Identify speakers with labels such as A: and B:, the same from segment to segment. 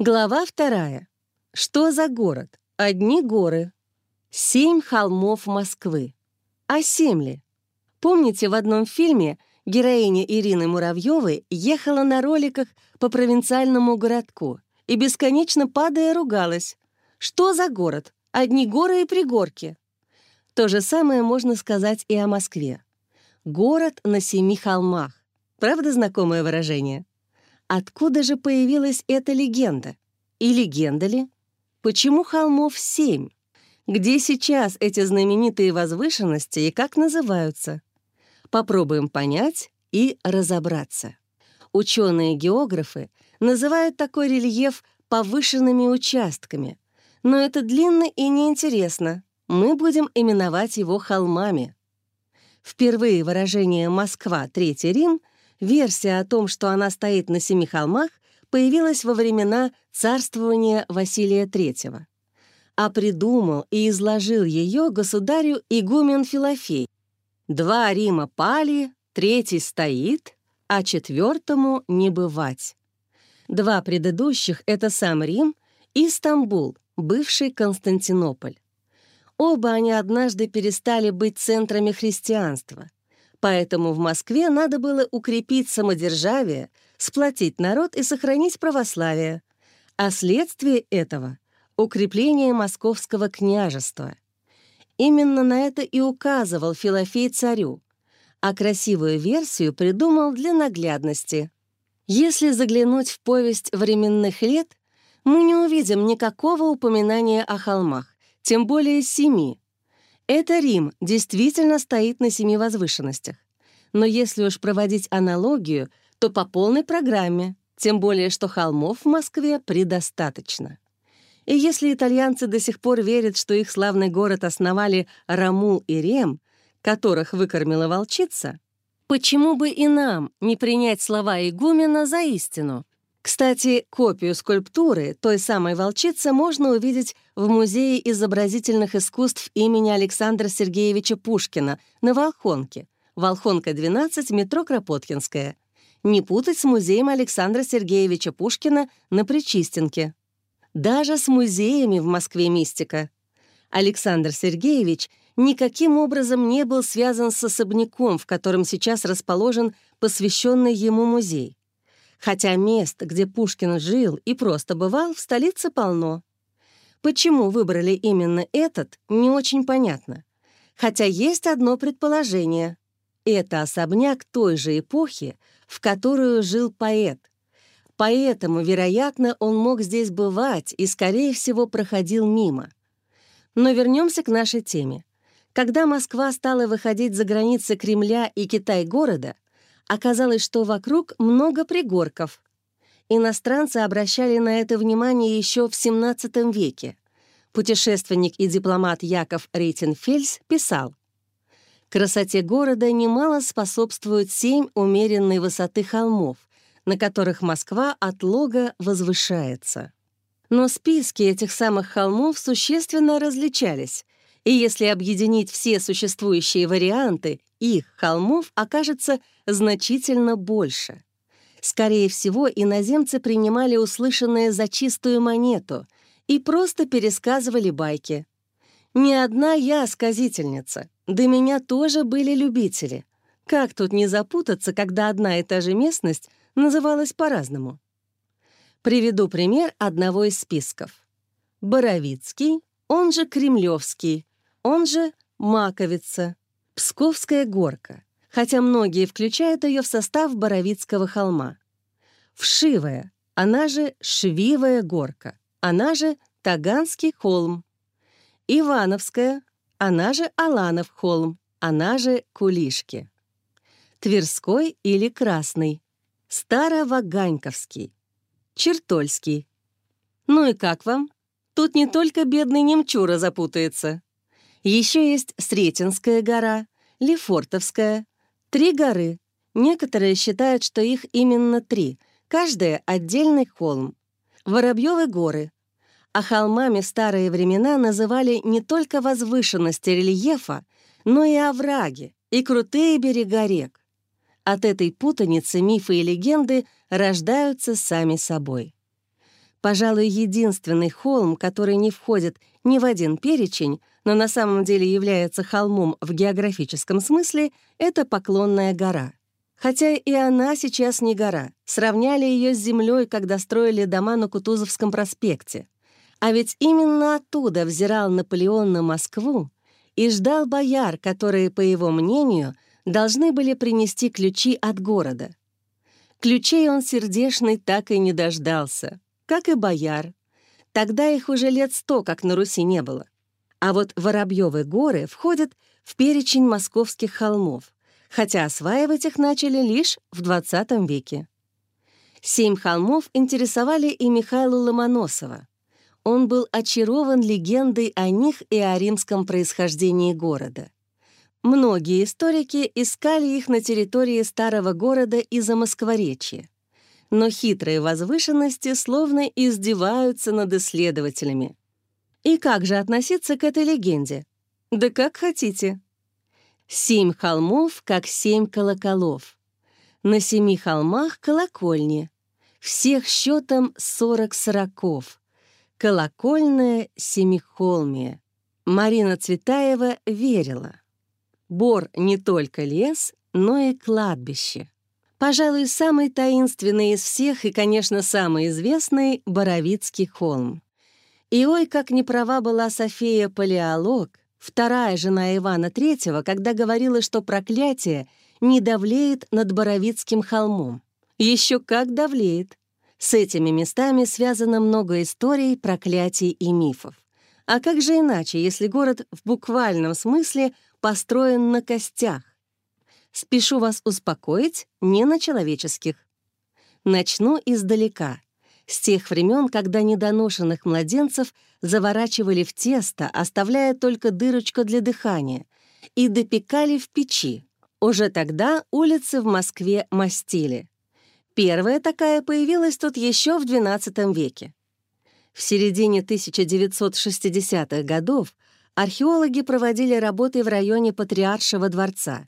A: Глава вторая. Что за город? Одни горы. Семь холмов Москвы. А семь ли? Помните, в одном фильме героиня Ирины Муравьевой ехала на роликах по провинциальному городку и бесконечно падая ругалась. Что за город? Одни горы и пригорки. То же самое можно сказать и о Москве. Город на семи холмах. Правда знакомое выражение? Откуда же появилась эта легенда? И легенда ли? Почему холмов семь? Где сейчас эти знаменитые возвышенности и как называются? Попробуем понять и разобраться. Ученые-географы называют такой рельеф повышенными участками, но это длинно и неинтересно. Мы будем именовать его холмами. Впервые выражение «Москва, Третий Рим» версия о том, что она стоит на семи холмах, появилась во времена царствования Василия III а придумал и изложил ее государю игумен Филофей. Два Рима пали, третий стоит, а четвертому не бывать. Два предыдущих — это сам Рим и Стамбул, бывший Константинополь. Оба они однажды перестали быть центрами христианства, поэтому в Москве надо было укрепить самодержавие, сплотить народ и сохранить православие. А следствие этого — укрепление московского княжества. Именно на это и указывал Филофей царю, а красивую версию придумал для наглядности. Если заглянуть в повесть временных лет, мы не увидим никакого упоминания о холмах, тем более семи. Это Рим действительно стоит на семи возвышенностях. Но если уж проводить аналогию, то по полной программе, тем более что холмов в Москве предостаточно. И если итальянцы до сих пор верят, что их славный город основали Рамул и Рем, которых выкормила волчица, почему бы и нам не принять слова игумена за истину? Кстати, копию скульптуры той самой волчицы можно увидеть в Музее изобразительных искусств имени Александра Сергеевича Пушкина на Волхонке, Волхонка, 12, метро Кропоткинская. Не путать с музеем Александра Сергеевича Пушкина на Причистенке. Даже с музеями в Москве мистика. Александр Сергеевич никаким образом не был связан с особняком, в котором сейчас расположен посвященный ему музей. Хотя мест, где Пушкин жил и просто бывал, в столице полно. Почему выбрали именно этот, не очень понятно. Хотя есть одно предположение. Это особняк той же эпохи, в которую жил поэт, Поэтому, вероятно, он мог здесь бывать и, скорее всего, проходил мимо. Но вернемся к нашей теме. Когда Москва стала выходить за границы Кремля и Китай-города, оказалось, что вокруг много пригорков. Иностранцы обращали на это внимание еще в XVII веке. Путешественник и дипломат Яков Рейтенфельс писал, «Красоте города немало способствуют семь умеренной высоты холмов, на которых Москва от лога возвышается. Но списки этих самых холмов существенно различались, и если объединить все существующие варианты, их холмов окажется значительно больше. Скорее всего, иноземцы принимали услышанное за чистую монету и просто пересказывали байки. Не одна я сказительница, до меня тоже были любители. Как тут не запутаться, когда одна и та же местность называлась по-разному. Приведу пример одного из списков. Боровицкий, он же Кремлевский, он же Маковица, Псковская горка, хотя многие включают ее в состав Боровицкого холма. Вшивая, она же Швивая горка, она же Таганский холм. Ивановская, она же Аланов холм, она же Кулишки. Тверской или Красный, Староваганьковский, Чертольский. Ну и как вам? Тут не только бедный немчура запутается. Еще есть Сретенская гора, Лефортовская. Три горы. Некоторые считают, что их именно три, каждая — отдельный холм. Воробьевы горы. А холмами старые времена называли не только возвышенности рельефа, но и овраги, и крутые берега рек. От этой путаницы мифы и легенды рождаются сами собой. Пожалуй, единственный холм, который не входит ни в один перечень, но на самом деле является холмом в географическом смысле, это Поклонная гора. Хотя и она сейчас не гора. Сравняли ее с землей, когда строили дома на Кутузовском проспекте. А ведь именно оттуда взирал Наполеон на Москву и ждал бояр, которые, по его мнению, должны были принести ключи от города. Ключей он сердешный так и не дождался, как и бояр. Тогда их уже лет сто, как на Руси, не было. А вот Воробьевы горы входят в перечень московских холмов, хотя осваивать их начали лишь в XX веке. Семь холмов интересовали и Михаила Ломоносова. Он был очарован легендой о них и о римском происхождении города. Многие историки искали их на территории старого города из-за Москворечья. Но хитрые возвышенности словно издеваются над исследователями. И как же относиться к этой легенде? Да как хотите. Семь холмов, как семь колоколов. На семи холмах колокольни. Всех счетом сорок сороков. Колокольное семихолмие. Марина Цветаева верила. Бор не только лес, но и кладбище. Пожалуй, самый таинственный из всех и, конечно, самый известный — Боровицкий холм. И ой, как неправа была София Палеолог, вторая жена Ивана III, когда говорила, что проклятие не давлеет над Боровицким холмом. Еще как давлеет. С этими местами связано много историй, проклятий и мифов. А как же иначе, если город в буквальном смысле построен на костях? Спешу вас успокоить, не на человеческих. Начну издалека — с тех времен, когда недоношенных младенцев заворачивали в тесто, оставляя только дырочку для дыхания, и допекали в печи. Уже тогда улицы в Москве мастили. Первая такая появилась тут еще в XII веке. В середине 1960-х годов археологи проводили работы в районе Патриаршего дворца.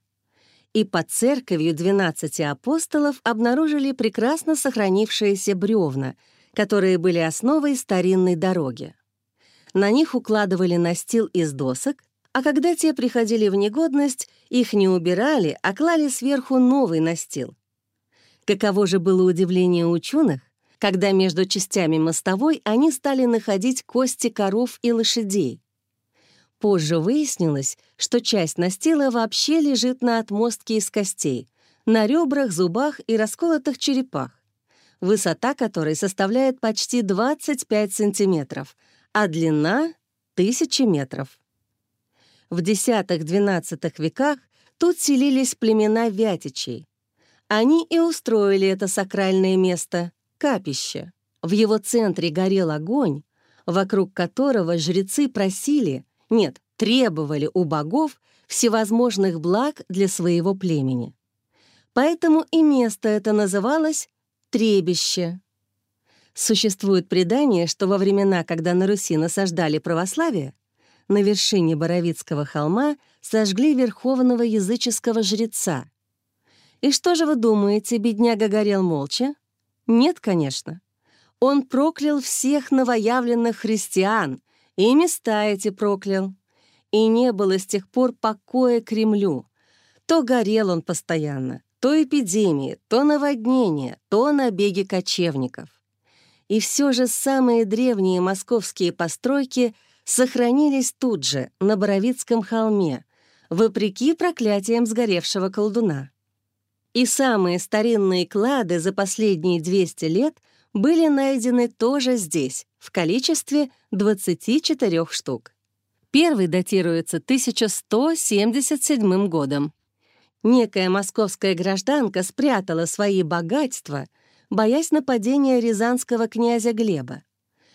A: И под церковью 12 апостолов обнаружили прекрасно сохранившиеся бревна — которые были основой старинной дороги. На них укладывали настил из досок, а когда те приходили в негодность, их не убирали, а клали сверху новый настил. Каково же было удивление ученых, когда между частями мостовой они стали находить кости коров и лошадей. Позже выяснилось, что часть настила вообще лежит на отмостке из костей, на ребрах, зубах и расколотых черепах высота которой составляет почти 25 сантиметров, а длина — тысячи метров. В X-XII веках тут селились племена Вятичей. Они и устроили это сакральное место — капище. В его центре горел огонь, вокруг которого жрецы просили, нет, требовали у богов всевозможных благ для своего племени. Поэтому и место это называлось Требище. Существует предание, что во времена, когда на Руси насаждали православие, на вершине Боровицкого холма сожгли верховного языческого жреца. И что же вы думаете, бедняга горел молча? Нет, конечно. Он проклял всех новоявленных христиан, и места эти проклял. И не было с тех пор покоя Кремлю. То горел он постоянно, то эпидемии, то наводнения, то набеги кочевников. И все же самые древние московские постройки сохранились тут же, на Боровицком холме, вопреки проклятиям сгоревшего колдуна. И самые старинные клады за последние 200 лет были найдены тоже здесь, в количестве 24 штук. Первый датируется 1177 годом, Некая московская гражданка спрятала свои богатства, боясь нападения рязанского князя Глеба.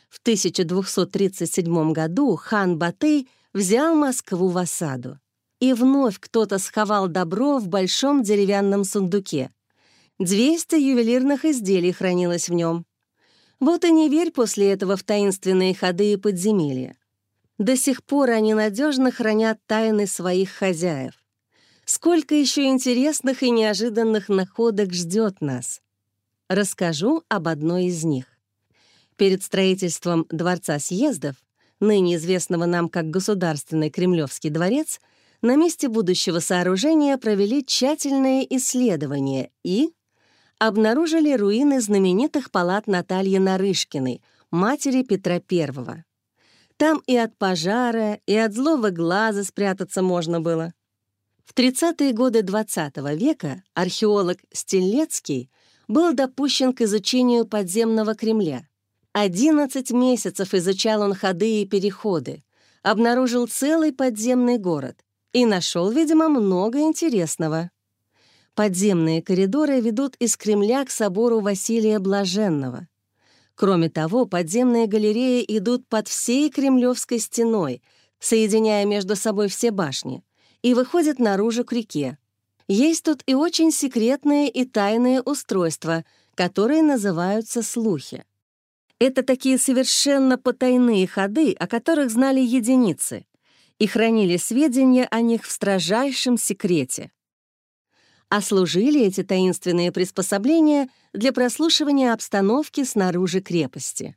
A: В 1237 году хан Батый взял Москву в осаду. И вновь кто-то сховал добро в большом деревянном сундуке. 200 ювелирных изделий хранилось в нем. Вот и не верь после этого в таинственные ходы и подземелья. До сих пор они надежно хранят тайны своих хозяев. Сколько еще интересных и неожиданных находок ждет нас. Расскажу об одной из них. Перед строительством Дворца съездов, ныне известного нам как Государственный Кремлевский дворец, на месте будущего сооружения провели тщательные исследования и обнаружили руины знаменитых палат Натальи Нарышкиной, матери Петра I. Там и от пожара, и от злого глаза спрятаться можно было. В 30-е годы XX -го века археолог Стелецкий был допущен к изучению подземного Кремля. 11 месяцев изучал он ходы и переходы, обнаружил целый подземный город и нашел, видимо, много интересного. Подземные коридоры ведут из Кремля к собору Василия Блаженного. Кроме того, подземные галереи идут под всей Кремлевской стеной, соединяя между собой все башни, и выходят наружу к реке. Есть тут и очень секретные и тайные устройства, которые называются слухи. Это такие совершенно потайные ходы, о которых знали единицы, и хранили сведения о них в строжайшем секрете. А служили эти таинственные приспособления для прослушивания обстановки снаружи крепости.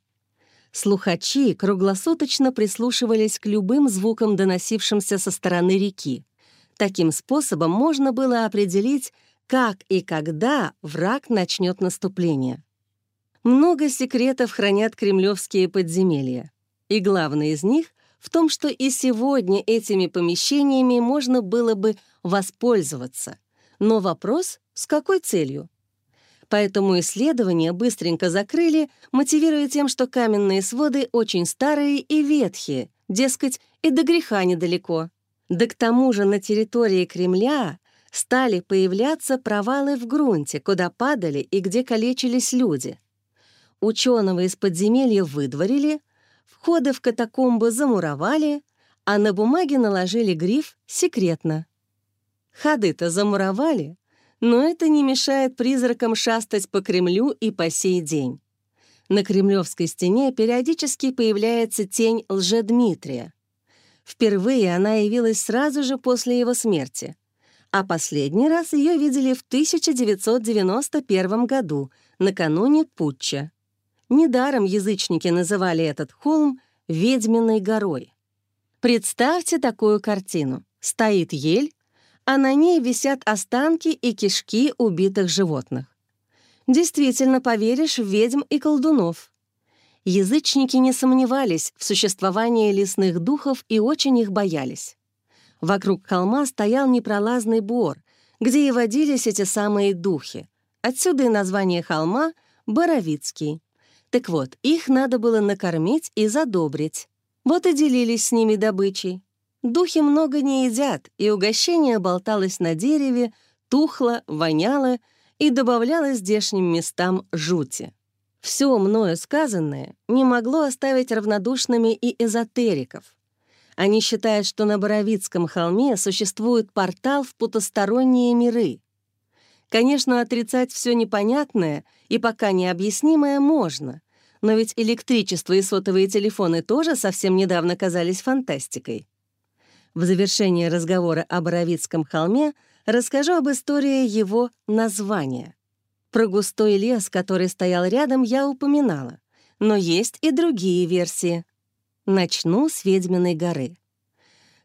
A: Слухачи круглосуточно прислушивались к любым звукам, доносившимся со стороны реки. Таким способом можно было определить, как и когда враг начнет наступление. Много секретов хранят кремлевские подземелья. И главный из них в том, что и сегодня этими помещениями можно было бы воспользоваться. Но вопрос — с какой целью? Поэтому исследования быстренько закрыли, мотивируя тем, что каменные своды очень старые и ветхие, дескать, и до греха недалеко. Да к тому же на территории Кремля стали появляться провалы в грунте, куда падали и где калечились люди. Ученого из подземелья выдворили, входы в катакомбы замуровали, а на бумаге наложили гриф «Секретно». Ходы-то замуровали, но это не мешает призракам шастать по Кремлю и по сей день. На кремлевской стене периодически появляется тень Лжедмитрия. Впервые она явилась сразу же после его смерти, а последний раз ее видели в 1991 году, накануне путча. Недаром язычники называли этот холм «Ведьминой горой». Представьте такую картину. Стоит ель, а на ней висят останки и кишки убитых животных. Действительно поверишь в ведьм и колдунов. Язычники не сомневались в существовании лесных духов и очень их боялись. Вокруг холма стоял непролазный бор, где и водились эти самые духи. Отсюда и название холма — Боровицкий. Так вот, их надо было накормить и задобрить. Вот и делились с ними добычей. Духи много не едят, и угощение болталось на дереве, тухло, воняло и добавляло здешним местам жути. Все мною сказанное не могло оставить равнодушными и эзотериков. Они считают, что на Боровицком холме существует портал в потусторонние миры. Конечно, отрицать все непонятное и пока необъяснимое можно, но ведь электричество и сотовые телефоны тоже совсем недавно казались фантастикой. В завершении разговора о Боровицком холме расскажу об истории его названия. Про густой лес, который стоял рядом, я упоминала. Но есть и другие версии. Начну с Ведьминой горы.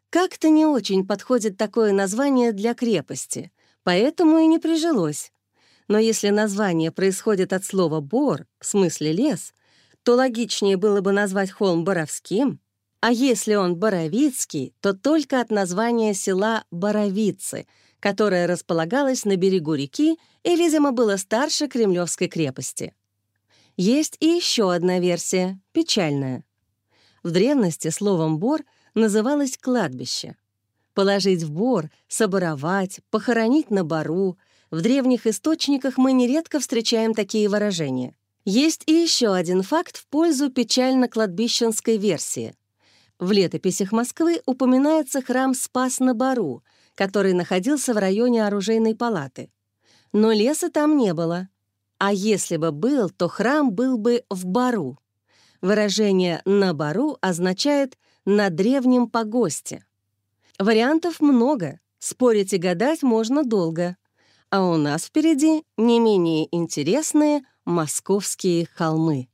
A: Как-то не очень подходит такое название для крепости, поэтому и не прижилось. Но если название происходит от слова «бор», в смысле «лес», то логичнее было бы назвать холм Боровским, а если он Боровицкий, то только от названия села Боровицы — которое располагалось на берегу реки и, видимо, было старше Кремлевской крепости. Есть и еще одна версия, печальная. В древности словом «бор» называлось «кладбище». Положить в бор, соборовать, похоронить на бору. В древних источниках мы нередко встречаем такие выражения. Есть и еще один факт в пользу печально-кладбищенской версии. В летописях Москвы упоминается храм Спас на Бару, который находился в районе оружейной палаты. Но леса там не было. А если бы был, то храм был бы в Бару. Выражение «на Бару» означает «на древнем погосте». Вариантов много, спорить и гадать можно долго. А у нас впереди не менее интересные московские холмы.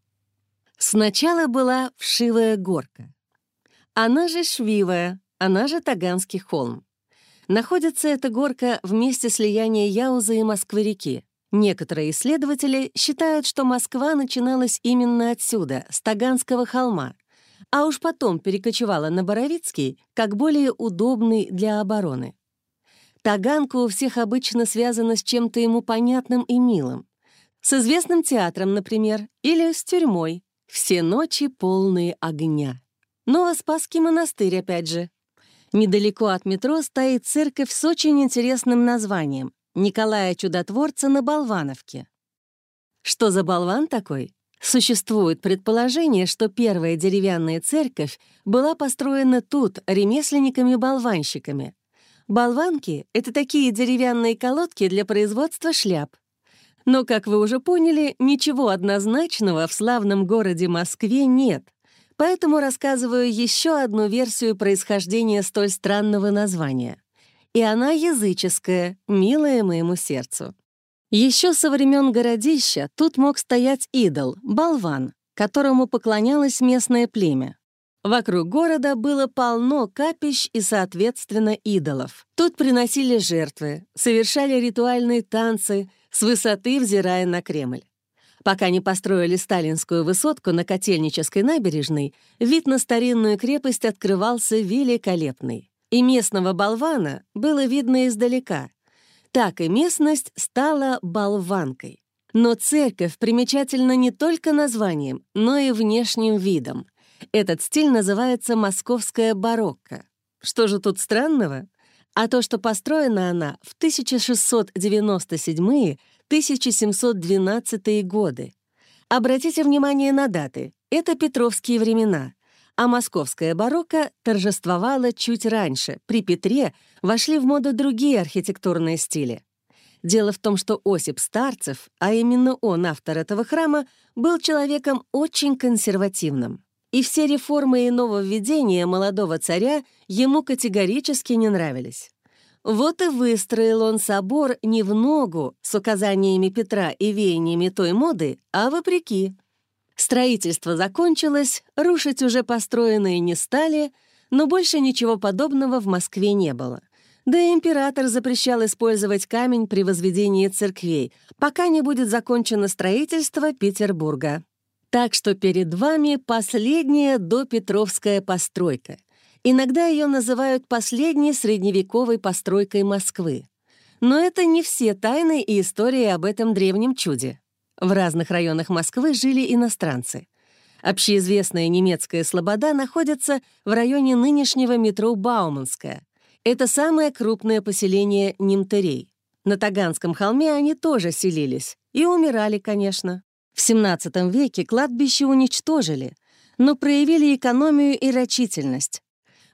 A: Сначала была Вшивая горка. Она же Швивая, она же Таганский холм. Находится эта горка в месте слияния Яуза и Москвы-реки. Некоторые исследователи считают, что Москва начиналась именно отсюда, с Таганского холма, а уж потом перекочевала на Боровицкий, как более удобный для обороны. Таганка у всех обычно связана с чем-то ему понятным и милым. С известным театром, например, или с тюрьмой. Все ночи полные огня. Новоспасский монастырь, опять же. Недалеко от метро стоит церковь с очень интересным названием Николая Чудотворца на Болвановке. Что за болван такой? Существует предположение, что первая деревянная церковь была построена тут ремесленниками-болванщиками. Болванки — это такие деревянные колодки для производства шляп. Но, как вы уже поняли, ничего однозначного в славном городе Москве нет, поэтому рассказываю еще одну версию происхождения столь странного названия. И она языческая, милая моему сердцу. Еще со времен городища тут мог стоять идол, болван, которому поклонялось местное племя. Вокруг города было полно капищ и, соответственно, идолов. Тут приносили жертвы, совершали ритуальные танцы, с высоты взирая на Кремль. Пока не построили сталинскую высотку на Котельнической набережной, вид на старинную крепость открывался великолепный. И местного болвана было видно издалека, так и местность стала болванкой. Но церковь примечательна не только названием, но и внешним видом. Этот стиль называется «московская барокко». Что же тут странного? А то, что построена она в 1697-1712 годы. Обратите внимание на даты. Это петровские времена а московская барокко торжествовала чуть раньше. При Петре вошли в моду другие архитектурные стили. Дело в том, что Осип Старцев, а именно он автор этого храма, был человеком очень консервативным. И все реформы и нововведения молодого царя ему категорически не нравились. Вот и выстроил он собор не в ногу с указаниями Петра и веяниями той моды, а вопреки. Строительство закончилось, рушить уже построенные не стали, но больше ничего подобного в Москве не было. Да и император запрещал использовать камень при возведении церквей, пока не будет закончено строительство Петербурга. Так что перед вами последняя допетровская постройка. Иногда ее называют последней средневековой постройкой Москвы. Но это не все тайны и истории об этом древнем чуде. В разных районах Москвы жили иностранцы. Общеизвестная немецкая слобода находится в районе нынешнего метро Бауманская. Это самое крупное поселение немтырей. На Таганском холме они тоже селились. И умирали, конечно. В XVII веке кладбище уничтожили, но проявили экономию и рачительность.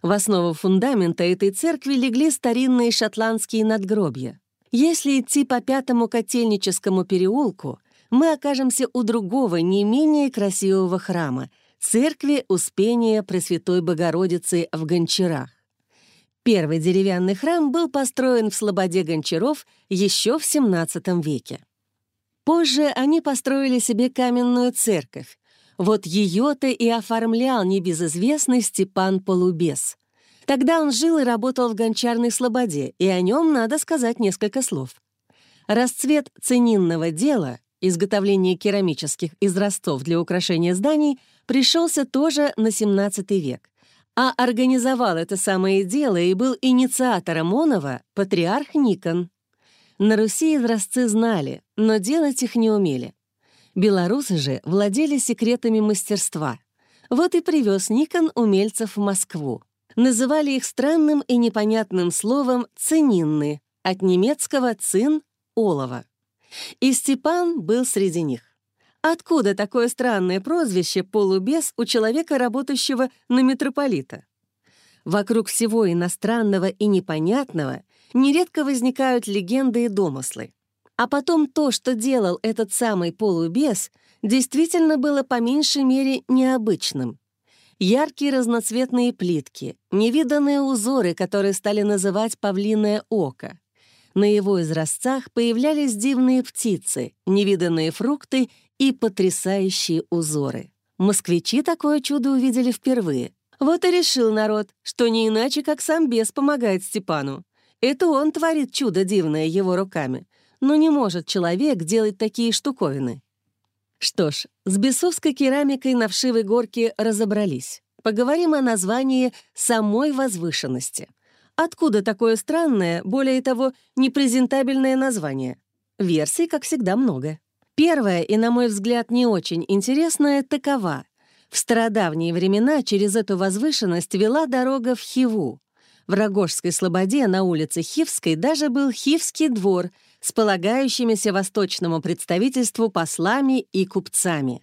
A: В основу фундамента этой церкви легли старинные шотландские надгробья. Если идти по пятому котельническому переулку, мы окажемся у другого, не менее красивого храма — церкви Успения Пресвятой Богородицы в Гончарах. Первый деревянный храм был построен в Слободе Гончаров еще в XVII веке. Позже они построили себе каменную церковь. Вот ее-то и оформлял небезызвестный Степан Полубес. Тогда он жил и работал в гончарной слободе, и о нем надо сказать несколько слов. Расцвет ценинного дела изготовление керамических израстов для украшения зданий пришелся тоже на XVII век. А организовал это самое дело и был инициатором Онова патриарх Никон. На Руси изразцы знали, но делать их не умели. Белорусы же владели секретами мастерства. Вот и привез Никон умельцев в Москву. Называли их странным и непонятным словом «цининны», от немецкого «цин» — «олово». И Степан был среди них. Откуда такое странное прозвище «полубес» у человека, работающего на митрополита? Вокруг всего иностранного и непонятного нередко возникают легенды и домыслы. А потом то, что делал этот самый полубес, действительно было по меньшей мере необычным. Яркие разноцветные плитки, невиданные узоры, которые стали называть «павлиное око», на его изразцах появлялись дивные птицы, невиданные фрукты и потрясающие узоры. Москвичи такое чудо увидели впервые. Вот и решил народ, что не иначе, как сам бес помогает Степану. Это он творит чудо дивное его руками. Но не может человек делать такие штуковины. Что ж, с бесовской керамикой на вшивой горке разобрались. Поговорим о названии самой возвышенности. Откуда такое странное, более того, непрезентабельное название? Версий, как всегда, много. Первая и, на мой взгляд, не очень интересная такова. В стародавние времена через эту возвышенность вела дорога в Хиву. В Рогожской слободе на улице Хивской даже был Хивский двор с полагающимися восточному представительству послами и купцами.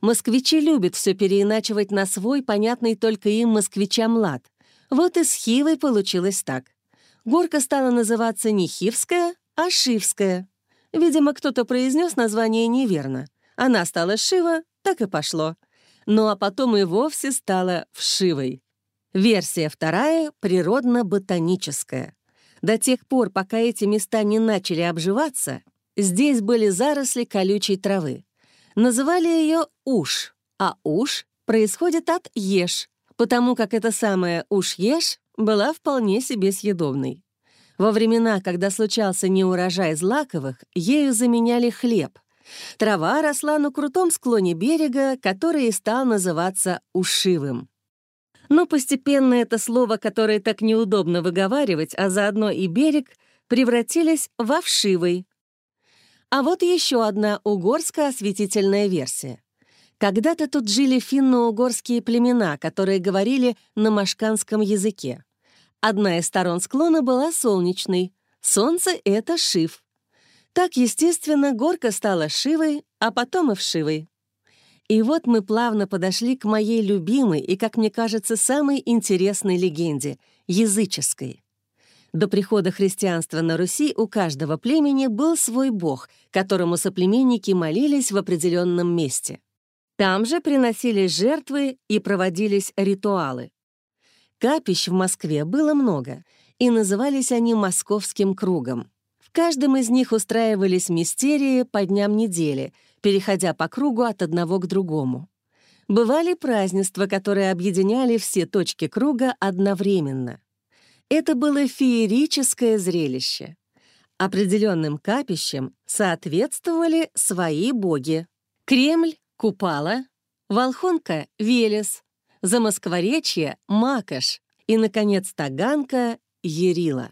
A: Москвичи любят все переиначивать на свой, понятный только им москвичам лад. Вот и с Хивой получилось так. Горка стала называться не Хивская, а Шивская. Видимо, кто-то произнес название неверно. Она стала Шива, так и пошло. Ну а потом и вовсе стала Вшивой. Версия вторая — природно-ботаническая. До тех пор, пока эти места не начали обживаться, здесь были заросли колючей травы. Называли ее уж, а уж происходит от еш, потому как эта самая уж-еш была вполне себе съедобной. Во времена, когда случался неурожай злаковых, ею заменяли хлеб. Трава росла на крутом склоне берега, который и стал называться ушивым. Но постепенно это слово, которое так неудобно выговаривать, а заодно и берег, превратились в овшивый, а вот еще одна угорская осветительная версия. Когда-то тут жили финно-угорские племена, которые говорили на машканском языке. Одна из сторон склона была солнечной. Солнце — это Шив. Так, естественно, горка стала Шивой, а потом и Вшивой. И вот мы плавно подошли к моей любимой и, как мне кажется, самой интересной легенде — языческой. До прихода христианства на Руси у каждого племени был свой бог, которому соплеменники молились в определенном месте. Там же приносились жертвы и проводились ритуалы. Капищ в Москве было много, и назывались они «Московским кругом». В каждом из них устраивались мистерии по дням недели, переходя по кругу от одного к другому. Бывали празднества, которые объединяли все точки круга одновременно. Это было феерическое зрелище. Определенным капищем соответствовали свои боги. Кремль — Купала, Волхонка — Велес, Замоскворечье — Макаш и, наконец, Таганка — Ерила.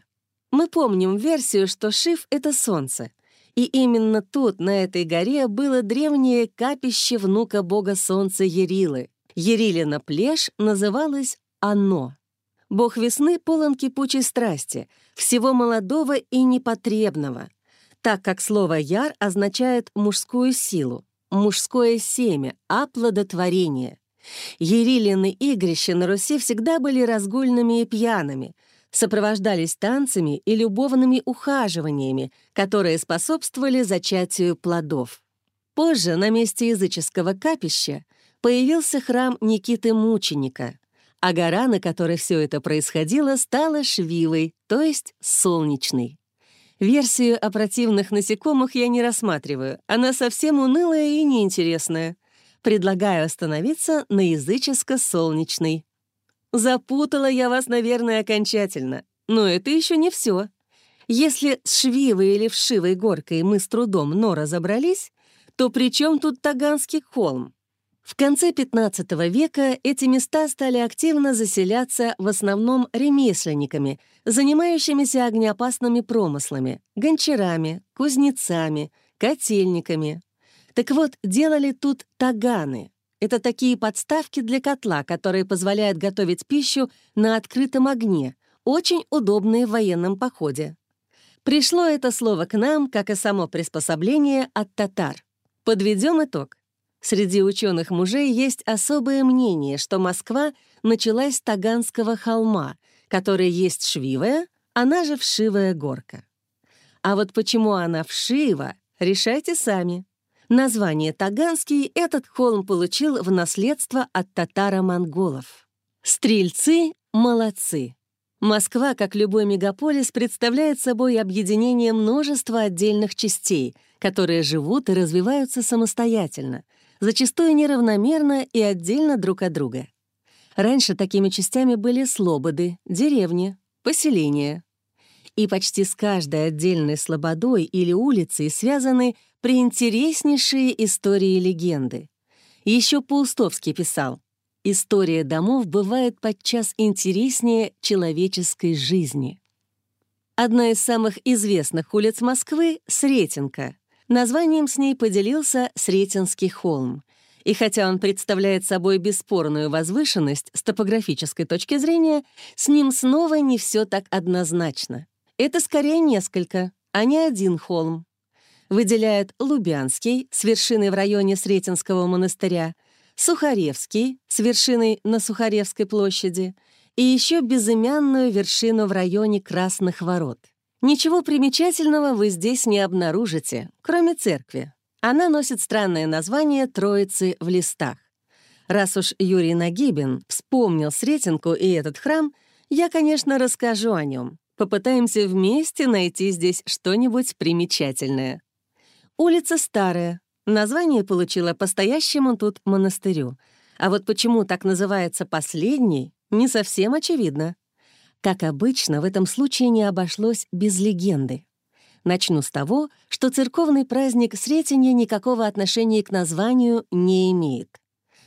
A: Мы помним версию, что Шиф — это солнце, и именно тут, на этой горе, было древнее капище внука бога солнца Ерилы. Ерилина плешь называлась Оно. Бог весны полон кипучей страсти, всего молодого и непотребного, так как слово «яр» означает мужскую силу, мужское семя, оплодотворение. Ерилины игрища на Руси всегда были разгульными и пьяными, сопровождались танцами и любовными ухаживаниями, которые способствовали зачатию плодов. Позже на месте языческого капища появился храм Никиты Мученика — а гора, на которой все это происходило, стала швивой, то есть солнечной. Версию о противных насекомых я не рассматриваю, она совсем унылая и неинтересная. Предлагаю остановиться на языческо-солнечной. Запутала я вас, наверное, окончательно. Но это еще не все. Если с швивой или вшивой горкой мы с трудом, но разобрались, то при чем тут Таганский холм? В конце XV века эти места стали активно заселяться в основном ремесленниками, занимающимися огнеопасными промыслами, гончарами, кузнецами, котельниками. Так вот, делали тут таганы. Это такие подставки для котла, которые позволяют готовить пищу на открытом огне, очень удобные в военном походе. Пришло это слово к нам, как и само приспособление от татар. Подведем итог. Среди ученых мужей есть особое мнение, что Москва началась с Таганского холма, который есть Швивая, она же Вшивая горка. А вот почему она Вшива, решайте сами. Название Таганский этот холм получил в наследство от татаро-монголов. Стрельцы — молодцы. Москва, как любой мегаполис, представляет собой объединение множества отдельных частей, которые живут и развиваются самостоятельно — зачастую неравномерно и отдельно друг от друга. Раньше такими частями были слободы, деревни, поселения. И почти с каждой отдельной слободой или улицей связаны приинтереснейшие истории и легенды. Еще Паустовский писал, «История домов бывает подчас интереснее человеческой жизни». Одна из самых известных улиц Москвы — Сретенка. Названием с ней поделился Сретенский холм. И хотя он представляет собой бесспорную возвышенность с топографической точки зрения, с ним снова не все так однозначно. Это скорее несколько, а не один холм. Выделяют Лубянский с вершиной в районе Сретенского монастыря, Сухаревский с вершиной на Сухаревской площади — и еще безымянную вершину в районе Красных ворот. Ничего примечательного вы здесь не обнаружите, кроме церкви. Она носит странное название «Троицы в листах». Раз уж Юрий Нагибин вспомнил Сретенку и этот храм, я, конечно, расскажу о нем. Попытаемся вместе найти здесь что-нибудь примечательное. Улица старая. Название получила по стоящему тут монастырю. А вот почему так называется последний, не совсем очевидно. Как обычно, в этом случае не обошлось без легенды. Начну с того, что церковный праздник Сретения никакого отношения к названию не имеет.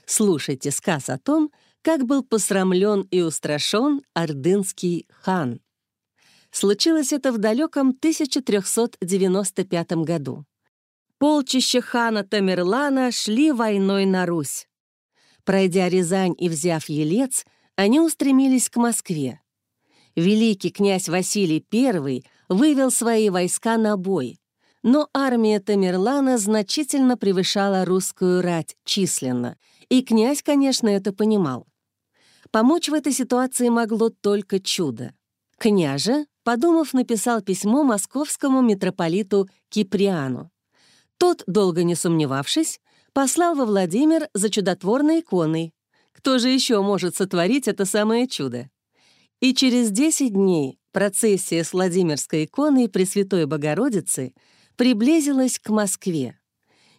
A: Слушайте сказ о том, как был посрамлен и устрашен ордынский хан. Случилось это в далеком 1395 году. Полчища хана Тамерлана шли войной на Русь. Пройдя Рязань и взяв Елец, они устремились к Москве. Великий князь Василий I вывел свои войска на бой, но армия Тамерлана значительно превышала русскую рать численно, и князь, конечно, это понимал. Помочь в этой ситуации могло только чудо. Княже, подумав, написал письмо московскому митрополиту Киприану. Тот, долго не сомневавшись, послал во Владимир за чудотворной иконой, кто же еще может сотворить это самое чудо? И через 10 дней процессия с Владимирской иконой Пресвятой Богородицы приблизилась к Москве.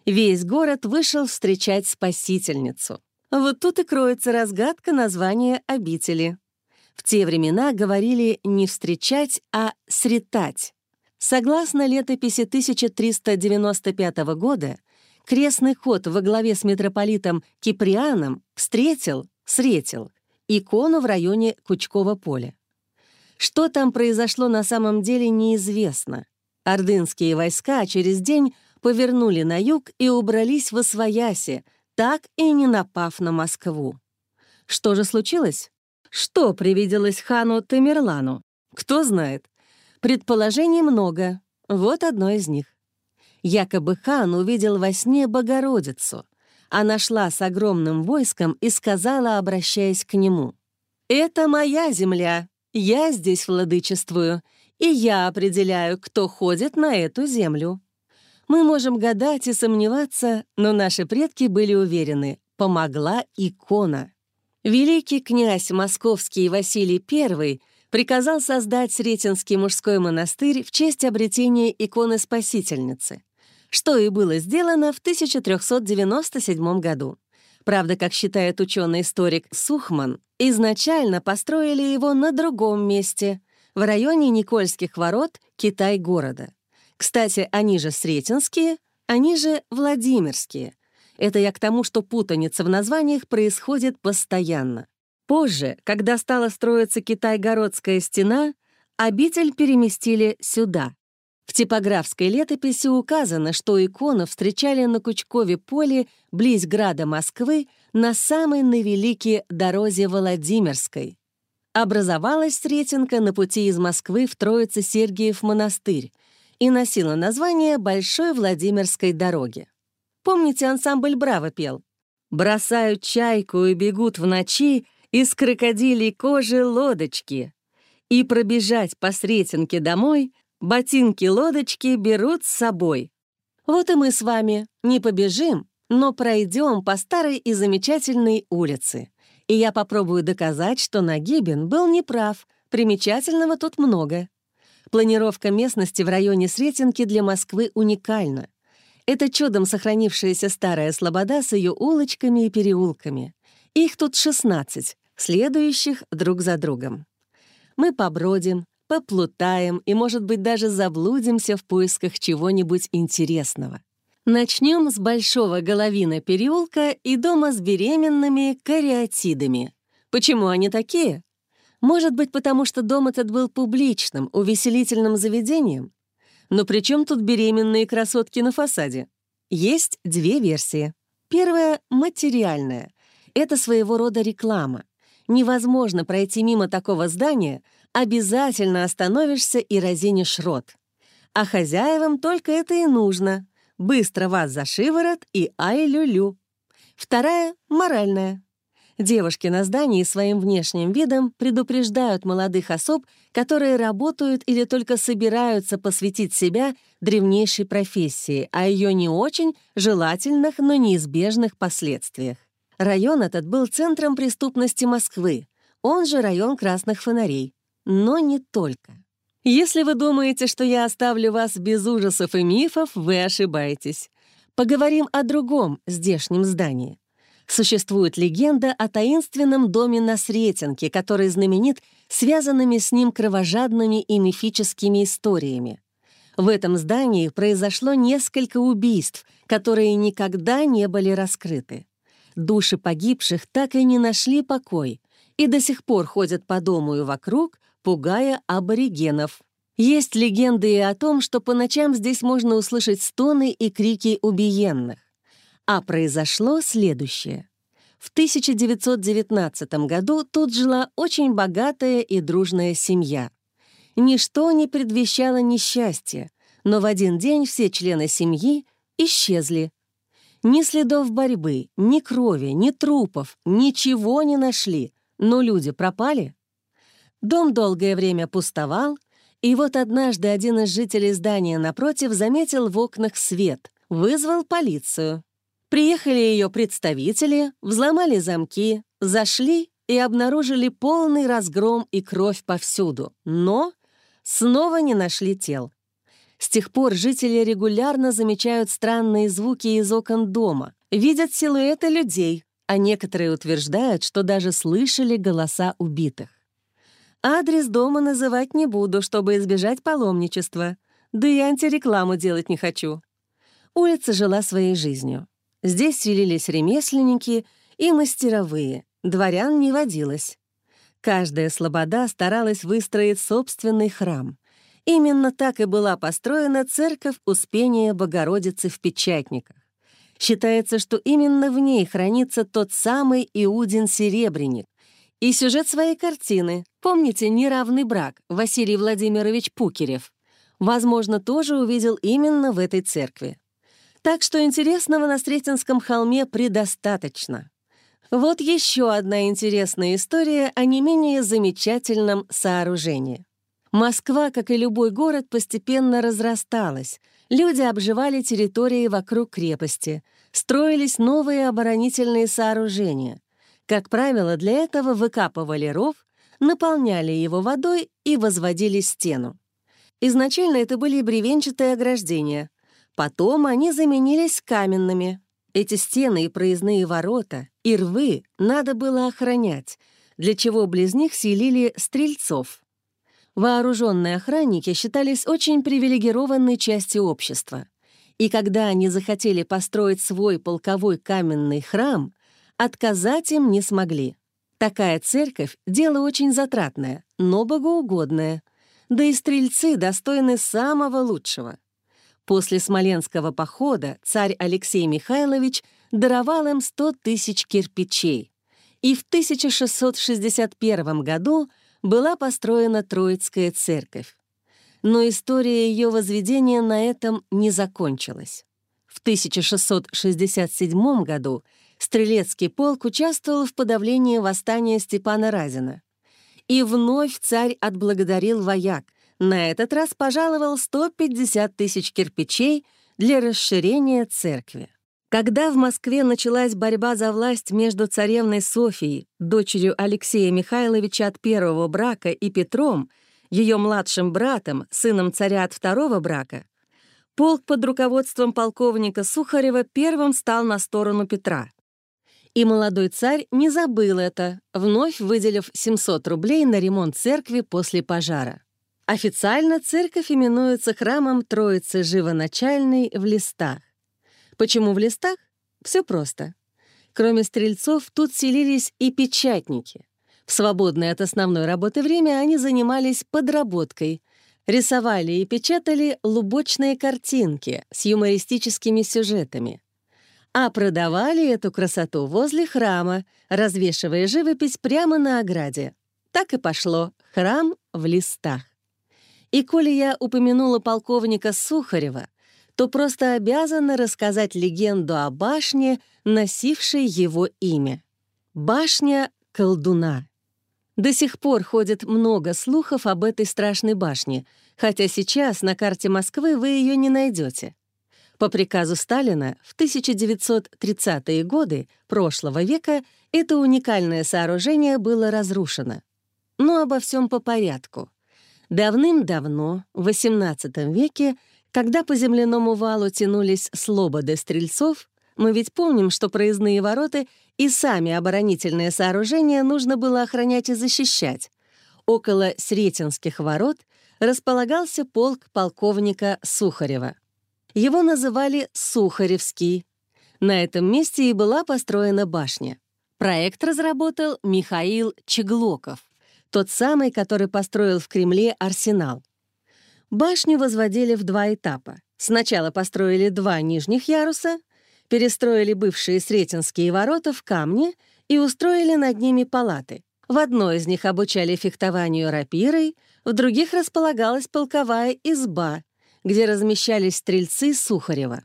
A: Весь город вышел встречать Спасительницу. Вот тут и кроется разгадка названия обители. В те времена говорили не «встречать», а «сретать». Согласно летописи 1395 года, крестный ход во главе с митрополитом Киприаном встретил, встретил икону в районе Кучкова поля. Что там произошло на самом деле, неизвестно. Ордынские войска через день повернули на юг и убрались в Освояси, так и не напав на Москву. Что же случилось? Что привиделось хану Тамерлану? Кто знает. Предположений много. Вот одно из них. Якобы хан увидел во сне Богородицу. Она шла с огромным войском и сказала, обращаясь к нему, «Это моя земля, я здесь владычествую, и я определяю, кто ходит на эту землю». Мы можем гадать и сомневаться, но наши предки были уверены, помогла икона. Великий князь московский Василий I приказал создать Сретенский мужской монастырь в честь обретения иконы Спасительницы что и было сделано в 1397 году. Правда, как считает ученый-историк Сухман, изначально построили его на другом месте, в районе Никольских ворот, Китай-города. Кстати, они же Сретенские, они же Владимирские. Это я к тому, что путаница в названиях происходит постоянно. Позже, когда стала строиться Китай-городская стена, обитель переместили сюда, в типографской летописи указано, что икону встречали на Кучкове поле близ града Москвы на самой навелике дорозе Владимирской. Образовалась Сретенка на пути из Москвы в Троице-Сергиев монастырь и носила название Большой Владимирской дороги. Помните, ансамбль «Браво» пел? «Бросают чайку и бегут в ночи из крокодилей кожи лодочки. И пробежать по Сретенке домой Ботинки-лодочки берут с собой. Вот и мы с вами не побежим, но пройдем по старой и замечательной улице. И я попробую доказать, что Нагибин был неправ, примечательного тут много. Планировка местности в районе Сретенки для Москвы уникальна. Это чудом сохранившаяся старая слобода с ее улочками и переулками. Их тут 16, следующих друг за другом. Мы побродим, поплутаем и, может быть, даже заблудимся в поисках чего-нибудь интересного. Начнем с Большого Головина переулка и дома с беременными кариатидами. Почему они такие? Может быть, потому что дом этот был публичным, увеселительным заведением? Но при чем тут беременные красотки на фасаде? Есть две версии. Первая — материальная. Это своего рода реклама. Невозможно пройти мимо такого здания, обязательно остановишься и разинешь рот. А хозяевам только это и нужно. Быстро вас за шиворот и ай-лю-лю. Вторая — моральная. Девушки на здании своим внешним видом предупреждают молодых особ, которые работают или только собираются посвятить себя древнейшей профессии, о ее не очень желательных, но неизбежных последствиях. Район этот был центром преступности Москвы, он же район красных фонарей. Но не только. Если вы думаете, что я оставлю вас без ужасов и мифов, вы ошибаетесь. Поговорим о другом здешнем здании. Существует легенда о таинственном доме на Сретенке, который знаменит связанными с ним кровожадными и мифическими историями. В этом здании произошло несколько убийств, которые никогда не были раскрыты. Души погибших так и не нашли покой и до сих пор ходят по дому и вокруг, пугая аборигенов. Есть легенды и о том, что по ночам здесь можно услышать стоны и крики убиенных. А произошло следующее. В 1919 году тут жила очень богатая и дружная семья. Ничто не предвещало несчастья, но в один день все члены семьи исчезли. Ни следов борьбы, ни крови, ни трупов, ничего не нашли, но люди пропали. Дом долгое время пустовал, и вот однажды один из жителей здания напротив заметил в окнах свет, вызвал полицию. Приехали ее представители, взломали замки, зашли и обнаружили полный разгром и кровь повсюду, но снова не нашли тел. С тех пор жители регулярно замечают странные звуки из окон дома, видят силуэты людей, а некоторые утверждают, что даже слышали голоса убитых. Адрес дома называть не буду, чтобы избежать паломничества, да и антирекламу делать не хочу. Улица жила своей жизнью. Здесь селились ремесленники и мастеровые, дворян не водилось. Каждая слобода старалась выстроить собственный храм. Именно так и была построена церковь Успения Богородицы в Печатниках. Считается, что именно в ней хранится тот самый Иудин-серебряник. И сюжет своей картины, помните «Неравный брак» Василий Владимирович Пукерев, возможно, тоже увидел именно в этой церкви. Так что интересного на Сретенском холме предостаточно. Вот еще одна интересная история о не менее замечательном сооружении. Москва, как и любой город, постепенно разрасталась. Люди обживали территории вокруг крепости, строились новые оборонительные сооружения. Как правило, для этого выкапывали ров, наполняли его водой и возводили стену. Изначально это были бревенчатые ограждения, Потом они заменились каменными. Эти стены и проездные ворота, и рвы надо было охранять, для чего близ них селили стрельцов. Вооруженные охранники считались очень привилегированной частью общества. И когда они захотели построить свой полковой каменный храм, отказать им не смогли. Такая церковь — дело очень затратное, но богоугодное. Да и стрельцы достойны самого лучшего. После Смоленского похода царь Алексей Михайлович даровал им 100 тысяч кирпичей, и в 1661 году была построена Троицкая церковь. Но история ее возведения на этом не закончилась. В 1667 году Стрелецкий полк участвовал в подавлении восстания Степана Разина. И вновь царь отблагодарил вояк, на этот раз пожаловал 150 тысяч кирпичей для расширения церкви. Когда в Москве началась борьба за власть между царевной Софией, дочерью Алексея Михайловича от первого брака, и Петром, ее младшим братом, сыном царя от второго брака, полк под руководством полковника Сухарева первым стал на сторону Петра. И молодой царь не забыл это, вновь выделив 700 рублей на ремонт церкви после пожара. Официально церковь именуется храмом Троицы Живоначальной в Листах. Почему в Листах? Все просто. Кроме стрельцов, тут селились и печатники. В свободное от основной работы время они занимались подработкой, рисовали и печатали лубочные картинки с юмористическими сюжетами а продавали эту красоту возле храма, развешивая живопись прямо на ограде. Так и пошло. Храм в листах. И коли я упомянула полковника Сухарева, то просто обязана рассказать легенду о башне, носившей его имя. Башня колдуна. До сих пор ходит много слухов об этой страшной башне, хотя сейчас на карте Москвы вы ее не найдете. По приказу Сталина в 1930-е годы прошлого века это уникальное сооружение было разрушено. Но обо всем по порядку. Давным-давно, в XVIII веке, когда по земляному валу тянулись слободы стрельцов, мы ведь помним, что проездные ворота и сами оборонительные сооружения нужно было охранять и защищать. Около Сретенских ворот располагался полк полковника Сухарева. Его называли Сухаревский. На этом месте и была построена башня. Проект разработал Михаил Чеглоков, тот самый, который построил в Кремле арсенал. Башню возводили в два этапа. Сначала построили два нижних яруса, перестроили бывшие Сретенские ворота в камне и устроили над ними палаты. В одной из них обучали фехтованию рапирой, в других располагалась полковая изба, где размещались стрельцы Сухарева.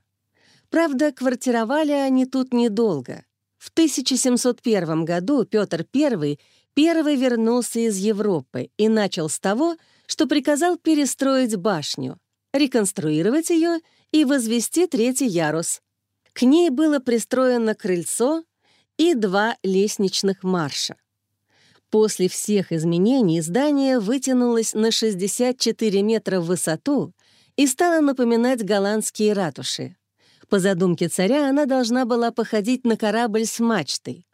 A: Правда, квартировали они тут недолго. В 1701 году Петр I первый вернулся из Европы и начал с того, что приказал перестроить башню, реконструировать ее и возвести третий ярус. К ней было пристроено крыльцо и два лестничных марша. После всех изменений здание вытянулось на 64 метра в высоту и стала напоминать голландские ратуши. По задумке царя она должна была походить на корабль с мачтой.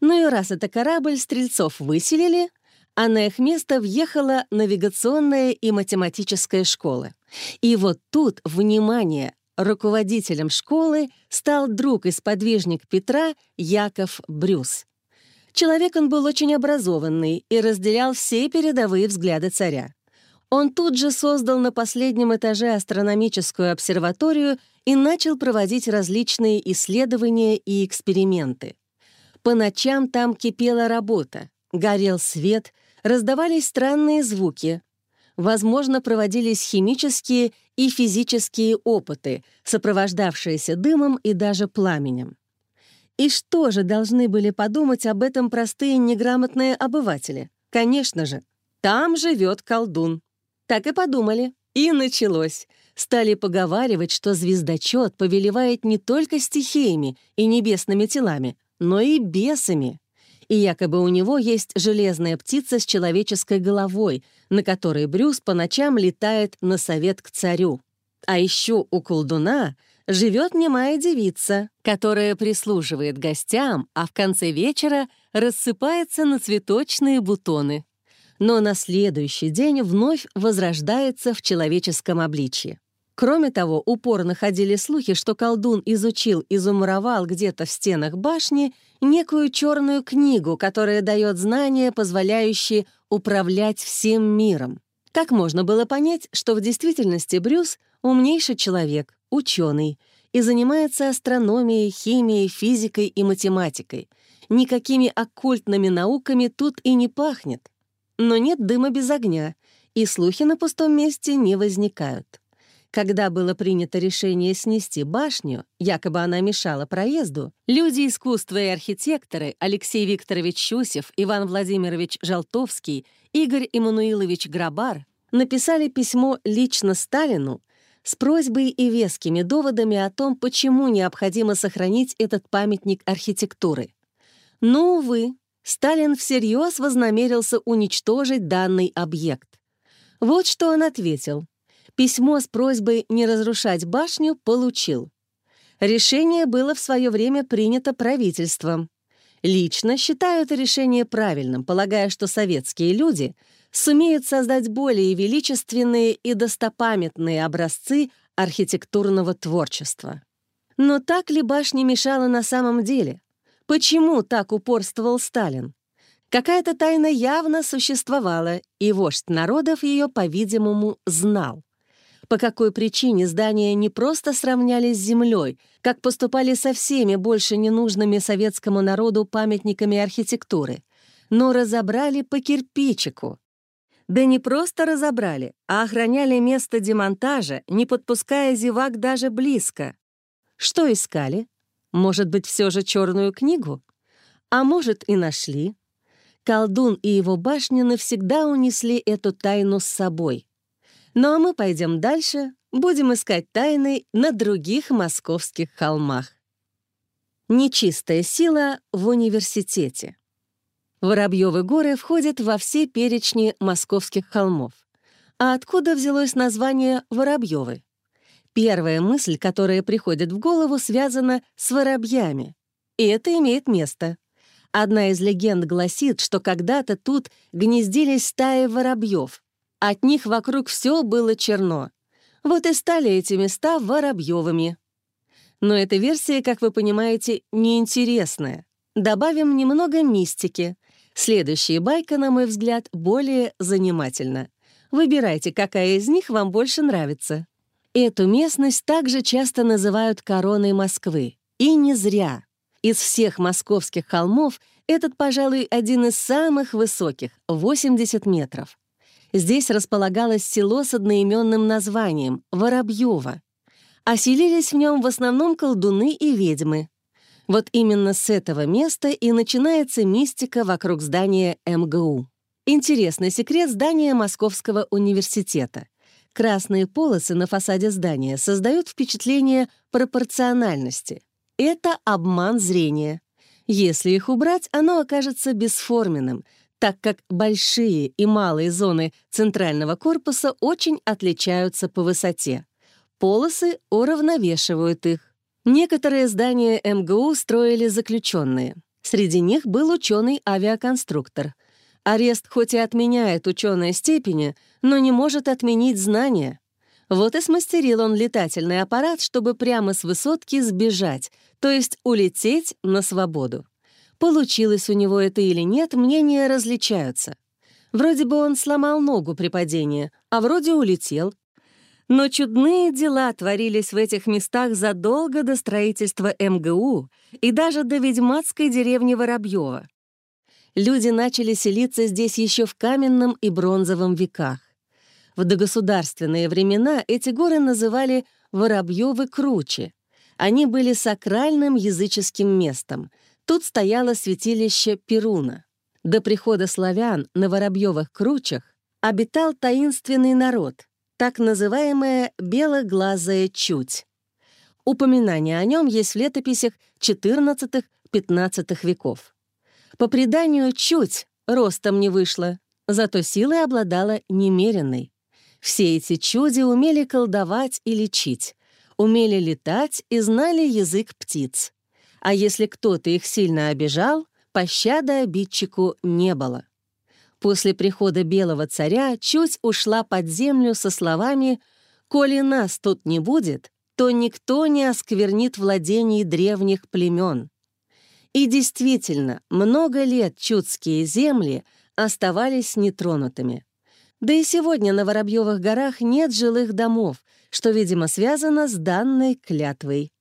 A: Ну и раз это корабль, стрельцов выселили, а на их место въехала навигационная и математическая школа. И вот тут, внимание, руководителем школы стал друг и сподвижник Петра Яков Брюс. Человек он был очень образованный и разделял все передовые взгляды царя. Он тут же создал на последнем этаже астрономическую обсерваторию и начал проводить различные исследования и эксперименты. По ночам там кипела работа, горел свет, раздавались странные звуки. Возможно, проводились химические и физические опыты, сопровождавшиеся дымом и даже пламенем. И что же должны были подумать об этом простые неграмотные обыватели? Конечно же, там живет колдун. Так и подумали. И началось. Стали поговаривать, что звездочет повелевает не только стихиями и небесными телами, но и бесами. И якобы у него есть железная птица с человеческой головой, на которой Брюс по ночам летает на совет к царю. А еще у колдуна живет немая девица, которая прислуживает гостям, а в конце вечера рассыпается на цветочные бутоны но на следующий день вновь возрождается в человеческом обличье. Кроме того, упорно ходили слухи, что колдун изучил и замуровал где-то в стенах башни некую черную книгу, которая дает знания, позволяющие управлять всем миром. Как можно было понять, что в действительности Брюс — умнейший человек, ученый, и занимается астрономией, химией, физикой и математикой. Никакими оккультными науками тут и не пахнет. Но нет дыма без огня, и слухи на пустом месте не возникают. Когда было принято решение снести башню, якобы она мешала проезду, люди искусства и архитекторы Алексей Викторович Щусев, Иван Владимирович Жалтовский, Игорь Иммануилович Грабар написали письмо лично Сталину с просьбой и вескими доводами о том, почему необходимо сохранить этот памятник архитектуры. Но, увы, Сталин всерьез вознамерился уничтожить данный объект. Вот что он ответил. Письмо с просьбой не разрушать башню получил. Решение было в свое время принято правительством. Лично считаю это решение правильным, полагая, что советские люди сумеют создать более величественные и достопамятные образцы архитектурного творчества. Но так ли башня мешала на самом деле? Почему так упорствовал Сталин? Какая-то тайна явно существовала, и вождь народов ее, по-видимому, знал. По какой причине здания не просто сравняли с землей, как поступали со всеми больше ненужными советскому народу памятниками архитектуры, но разобрали по кирпичику. Да не просто разобрали, а охраняли место демонтажа, не подпуская зевак даже близко. Что искали? Может быть, все же черную книгу? А может, и нашли. Колдун и его башня навсегда унесли эту тайну с собой. Ну а мы пойдем дальше, будем искать тайны на других московских холмах. Нечистая сила в университете. Воробьевы горы входят во все перечни московских холмов. А откуда взялось название Воробьевы? Первая мысль, которая приходит в голову, связана с воробьями. И это имеет место. Одна из легенд гласит, что когда-то тут гнездились стаи воробьев. От них вокруг все было черно. Вот и стали эти места воробьевыми. Но эта версия, как вы понимаете, неинтересная. Добавим немного мистики. Следующая байка, на мой взгляд, более занимательна. Выбирайте, какая из них вам больше нравится. Эту местность также часто называют короной Москвы. И не зря. Из всех московских холмов этот, пожалуй, один из самых высоких — 80 метров. Здесь располагалось село с одноименным названием — Воробьево. Оселились в нем в основном колдуны и ведьмы. Вот именно с этого места и начинается мистика вокруг здания МГУ. Интересный секрет здания Московского университета. Красные полосы на фасаде здания создают впечатление пропорциональности. Это обман зрения. Если их убрать, оно окажется бесформенным — так как большие и малые зоны центрального корпуса очень отличаются по высоте. Полосы уравновешивают их. Некоторые здания МГУ строили заключенные. Среди них был ученый-авиаконструктор. Арест хоть и отменяет ученые степени, но не может отменить знания. Вот и смастерил он летательный аппарат, чтобы прямо с высотки сбежать, то есть улететь на свободу. Получилось у него это или нет, мнения различаются. Вроде бы он сломал ногу при падении, а вроде улетел. Но чудные дела творились в этих местах задолго до строительства МГУ и даже до ведьмацкой деревни Воробьева. Люди начали селиться здесь еще в каменном и бронзовом веках. В догосударственные времена эти горы называли Воробьевы круче. Они были сакральным языческим местом, Тут стояло святилище Перуна. До прихода славян на Воробьевых кручах обитал таинственный народ, так называемая белоглазая чуть. Упоминания о нем есть в летописях XIV-XV веков. По преданию, чуть ростом не вышла, зато силой обладала немеренной. Все эти чуди умели колдовать и лечить, умели летать и знали язык птиц а если кто-то их сильно обижал, пощады обидчику не было. После прихода белого царя чуть ушла под землю со словами «Коли нас тут не будет, то никто не осквернит владений древних племен». И действительно, много лет чудские земли оставались нетронутыми. Да и сегодня на Воробьевых горах нет жилых домов, что, видимо, связано с данной клятвой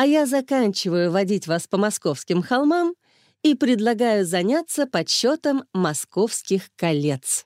A: а я заканчиваю водить вас по московским холмам и предлагаю заняться подсчетом московских колец.